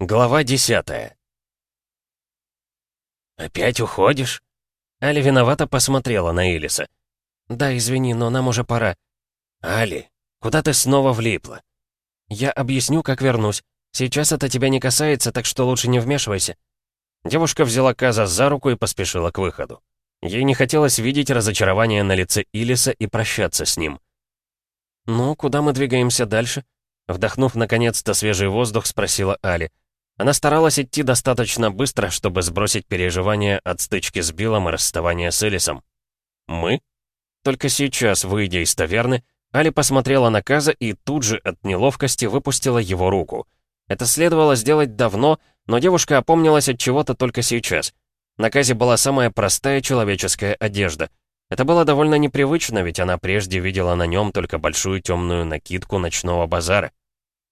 Глава десятая. «Опять уходишь?» Али виновато посмотрела на Илиса. «Да, извини, но нам уже пора». «Али, куда ты снова влипла?» «Я объясню, как вернусь. Сейчас это тебя не касается, так что лучше не вмешивайся». Девушка взяла Каза за руку и поспешила к выходу. Ей не хотелось видеть разочарование на лице Илиса и прощаться с ним. «Ну, куда мы двигаемся дальше?» Вдохнув наконец-то свежий воздух, спросила Али. Она старалась идти достаточно быстро, чтобы сбросить переживания от стычки с Биллом и расставания с Элисом. «Мы?» Только сейчас, выйдя из таверны, Али посмотрела на Каза и тут же от неловкости выпустила его руку. Это следовало сделать давно, но девушка опомнилась от чего-то только сейчас. На Казе была самая простая человеческая одежда. Это было довольно непривычно, ведь она прежде видела на нем только большую темную накидку ночного базара.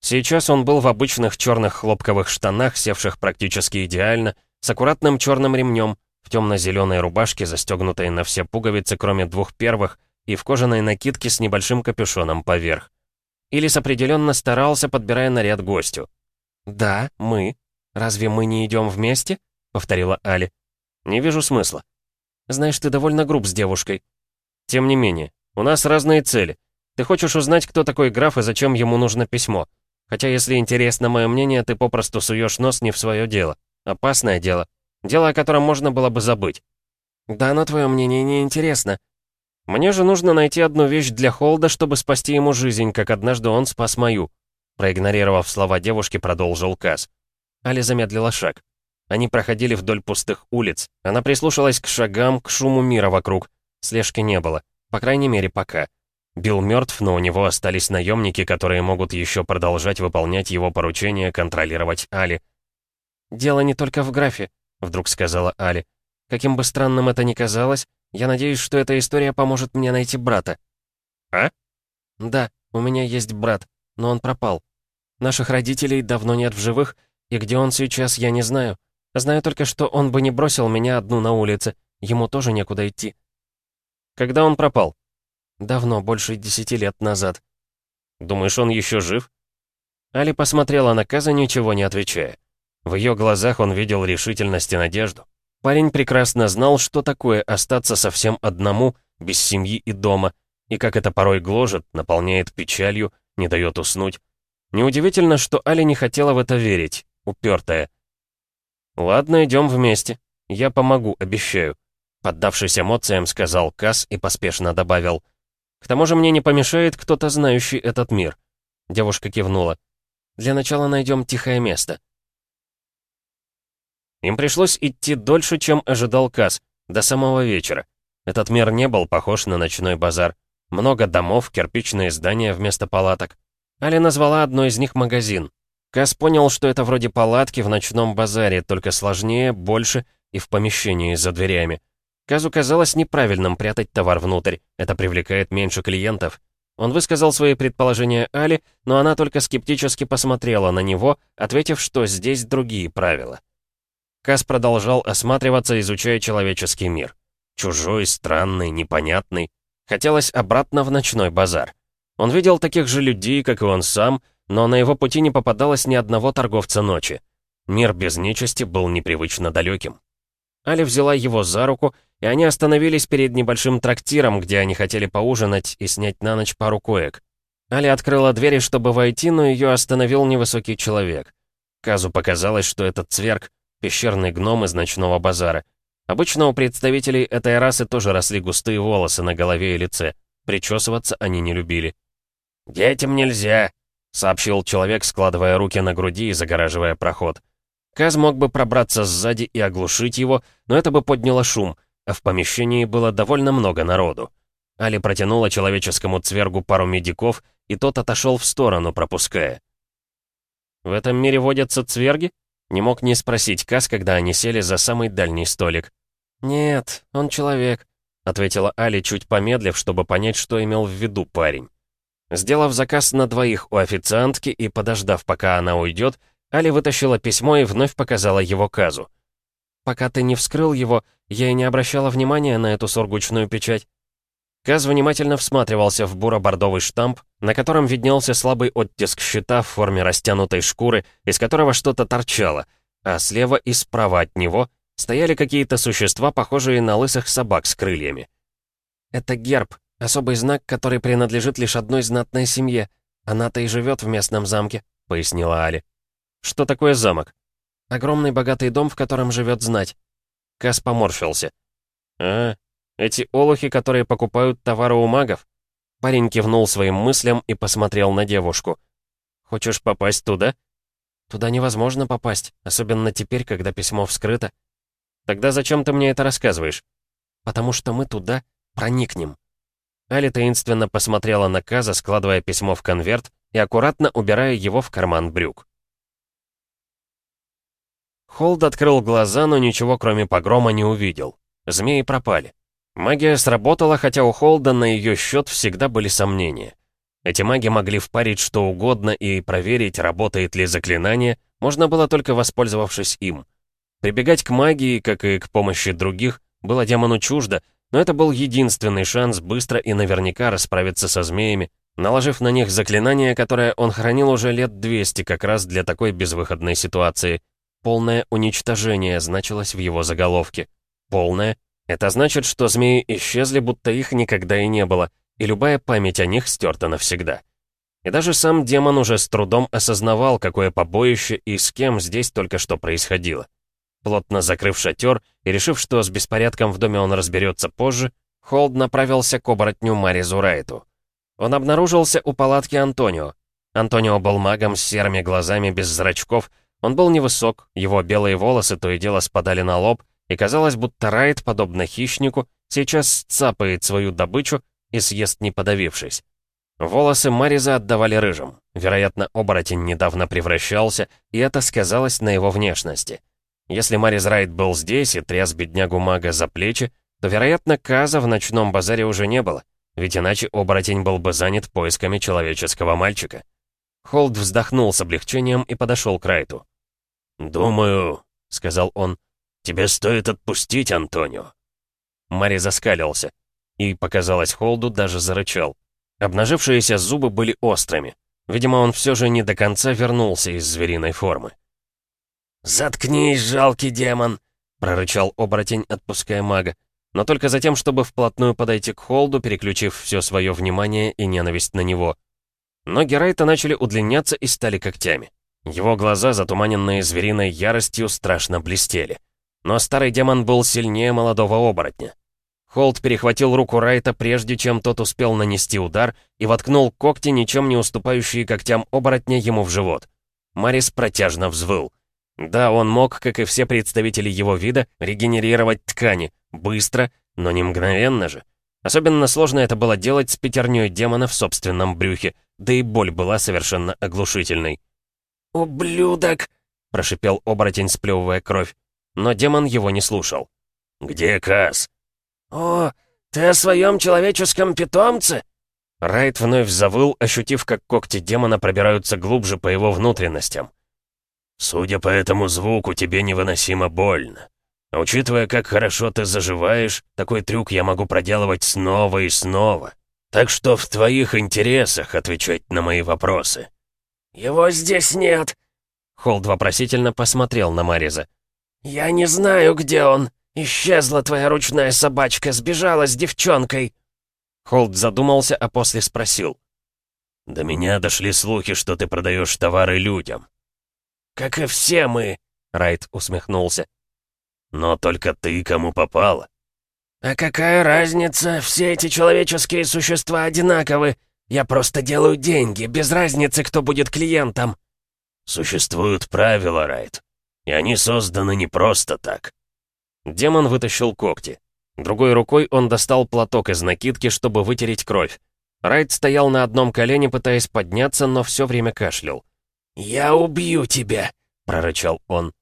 Сейчас он был в обычных черных хлопковых штанах, севших практически идеально, с аккуратным черным ремнем, в темно-зеленой рубашке, застегнутой на все пуговицы, кроме двух первых, и в кожаной накидке с небольшим капюшоном поверх. Илис определенно старался, подбирая наряд гостю. «Да, мы. Разве мы не идем вместе?» — повторила Али. «Не вижу смысла. Знаешь, ты довольно груб с девушкой. Тем не менее, у нас разные цели. Ты хочешь узнать, кто такой граф и зачем ему нужно письмо. Хотя, если интересно мое мнение, ты попросту суешь нос не в свое дело. Опасное дело. Дело, о котором можно было бы забыть. Да, но твое мнение не интересно. Мне же нужно найти одну вещь для Холда, чтобы спасти ему жизнь, как однажды он спас мою. Проигнорировав слова девушки, продолжил Каз. Али замедлила шаг. Они проходили вдоль пустых улиц. Она прислушалась к шагам, к шуму мира вокруг. Слежки не было. По крайней мере, пока. Билл мертв, но у него остались наемники, которые могут еще продолжать выполнять его поручение контролировать Али. «Дело не только в графе», — вдруг сказала Али. «Каким бы странным это ни казалось, я надеюсь, что эта история поможет мне найти брата». «А?» «Да, у меня есть брат, но он пропал. Наших родителей давно нет в живых, и где он сейчас, я не знаю. Знаю только, что он бы не бросил меня одну на улице, ему тоже некуда идти». «Когда он пропал?» Давно, больше десяти лет назад. Думаешь, он еще жив? Али посмотрела на Каза, ничего не отвечая. В ее глазах он видел решительность и надежду. Парень прекрасно знал, что такое остаться совсем одному, без семьи и дома, и как это порой гложет, наполняет печалью, не дает уснуть. Неудивительно, что Али не хотела в это верить, упертая. «Ладно, идем вместе. Я помогу, обещаю», — поддавшись эмоциям, сказал Каз и поспешно добавил — к тому же мне не помешает кто-то, знающий этот мир». Девушка кивнула. «Для начала найдем тихое место». Им пришлось идти дольше, чем ожидал Каз, до самого вечера. Этот мир не был похож на ночной базар. Много домов, кирпичные здания вместо палаток. Али назвала одно из них магазин. Каз понял, что это вроде палатки в ночном базаре, только сложнее, больше и в помещении за дверями. Казу казалось неправильным прятать товар внутрь, это привлекает меньше клиентов. Он высказал свои предположения Али, но она только скептически посмотрела на него, ответив, что здесь другие правила. Каз продолжал осматриваться, изучая человеческий мир. Чужой, странный, непонятный. Хотелось обратно в ночной базар. Он видел таких же людей, как и он сам, но на его пути не попадалось ни одного торговца ночи. Мир без нечисти был непривычно далеким. Али взяла его за руку, и они остановились перед небольшим трактиром, где они хотели поужинать и снять на ночь пару коек. Али открыла двери, чтобы войти, но ее остановил невысокий человек. Казу показалось, что этот цверг — пещерный гном из ночного базара. Обычно у представителей этой расы тоже росли густые волосы на голове и лице. Причесываться они не любили. «Детям нельзя», — сообщил человек, складывая руки на груди и загораживая проход. Каз мог бы пробраться сзади и оглушить его, но это бы подняло шум — а в помещении было довольно много народу. Али протянула человеческому цвергу пару медиков, и тот отошел в сторону, пропуская. «В этом мире водятся цверги?» Не мог не спросить Кас, когда они сели за самый дальний столик. «Нет, он человек», — ответила Али, чуть помедлив, чтобы понять, что имел в виду парень. Сделав заказ на двоих у официантки и подождав, пока она уйдет, Али вытащила письмо и вновь показала его Казу. Пока ты не вскрыл его, я и не обращала внимания на эту сургучную печать. Каз внимательно всматривался в буро-бордовый штамп, на котором виднелся слабый оттиск щита в форме растянутой шкуры, из которого что-то торчало, а слева и справа от него стояли какие-то существа, похожие на лысых собак с крыльями. «Это герб, особый знак, который принадлежит лишь одной знатной семье. Она-то и живет в местном замке», — пояснила Али. «Что такое замок?» «Огромный богатый дом, в котором живет знать». Кас поморщился. «А, эти олухи, которые покупают товары у магов?» Парень кивнул своим мыслям и посмотрел на девушку. «Хочешь попасть туда?» «Туда невозможно попасть, особенно теперь, когда письмо вскрыто». «Тогда зачем ты мне это рассказываешь?» «Потому что мы туда проникнем». Али таинственно посмотрела на Каза, складывая письмо в конверт и аккуратно убирая его в карман брюк. Холд открыл глаза, но ничего кроме погрома не увидел. Змеи пропали. Магия сработала, хотя у Холда на ее счет всегда были сомнения. Эти маги могли впарить что угодно и проверить, работает ли заклинание, можно было только воспользовавшись им. Прибегать к магии, как и к помощи других, было демону чуждо, но это был единственный шанс быстро и наверняка расправиться со змеями, наложив на них заклинание, которое он хранил уже лет 200 как раз для такой безвыходной ситуации. Полное уничтожение значилось в его заголовке. Полное это значит, что змеи исчезли, будто их никогда и не было, и любая память о них стерта навсегда. И даже сам демон уже с трудом осознавал, какое побоище и с кем здесь только что происходило. Плотно закрыв шатер и решив, что с беспорядком в доме он разберется позже, Холд направился к оборотню Маризу Райту. Он обнаружился у палатки Антонио. Антонио был магом с серыми глазами без зрачков, он был невысок, его белые волосы то и дело спадали на лоб, и казалось, будто Райт, подобно хищнику, сейчас цапает свою добычу и съест не подавившись. Волосы Мариза отдавали рыжим. Вероятно, оборотень недавно превращался, и это сказалось на его внешности. Если Мариз Райт был здесь и тряс беднягу мага за плечи, то, вероятно, Каза в ночном базаре уже не было, ведь иначе оборотень был бы занят поисками человеческого мальчика. Холд вздохнул с облегчением и подошел к Райту. «Думаю», — сказал он, «Тебе стоит отпустить Антонио». Мари заскалился. И, показалось Холду, даже зарычал. Обнажившиеся зубы были острыми. Видимо, он все же не до конца вернулся из звериной формы. «Заткнись, жалкий демон!» — прорычал оборотень, отпуская мага. Но только затем, чтобы вплотную подойти к Холду, переключив все свое внимание и ненависть на него. Ноги Райта начали удлиняться и стали когтями. Его глаза, затуманенные звериной яростью, страшно блестели. Но старый демон был сильнее молодого оборотня. Холд перехватил руку Райта, прежде чем тот успел нанести удар, и воткнул когти, ничем не уступающие когтям оборотня, ему в живот. Марис протяжно взвыл. Да, он мог, как и все представители его вида, регенерировать ткани, быстро, но не мгновенно же. Особенно сложно это было делать с пятерней демона в собственном брюхе, да и боль была совершенно оглушительной. «Ублюдок!» — прошипел оборотень, сплевывая кровь но демон его не слушал. «Где Кас?» «О, ты о своем человеческом питомце?» Райт вновь завыл, ощутив, как когти демона пробираются глубже по его внутренностям. «Судя по этому звуку, тебе невыносимо больно. Учитывая, как хорошо ты заживаешь, такой трюк я могу проделывать снова и снова. Так что в твоих интересах отвечать на мои вопросы». «Его здесь нет!» Холд вопросительно посмотрел на Мариза. «Я не знаю, где он. Исчезла твоя ручная собачка, сбежала с девчонкой». Холд задумался, а после спросил. «До меня дошли слухи, что ты продаешь товары людям». «Как и все мы», — Райт усмехнулся. «Но только ты кому попало». «А какая разница? Все эти человеческие существа одинаковы. Я просто делаю деньги, без разницы, кто будет клиентом». «Существуют правила, Райт. И они созданы не просто так. Демон вытащил когти. Другой рукой он достал платок из накидки, чтобы вытереть кровь. Райт стоял на одном колене, пытаясь подняться, но все время кашлял. «Я убью тебя!» — прорычал он.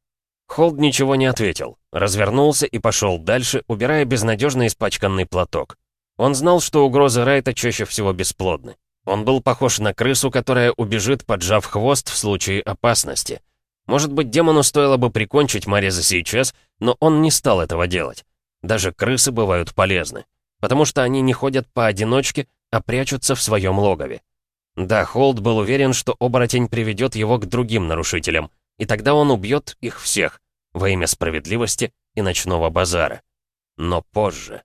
Холд ничего не ответил, развернулся и пошел дальше, убирая безнадежно испачканный платок. Он знал, что угрозы Райта чаще всего бесплодны. Он был похож на крысу, которая убежит, поджав хвост в случае опасности. Может быть, демону стоило бы прикончить Мариза сейчас, но он не стал этого делать. Даже крысы бывают полезны. потому что они не ходят поодиночке, а прячутся в своем логове. Да, Холд был уверен, что оборотень приведет его к другим нарушителям, и тогда он убьет их всех во имя справедливости и ночного базара. Но позже.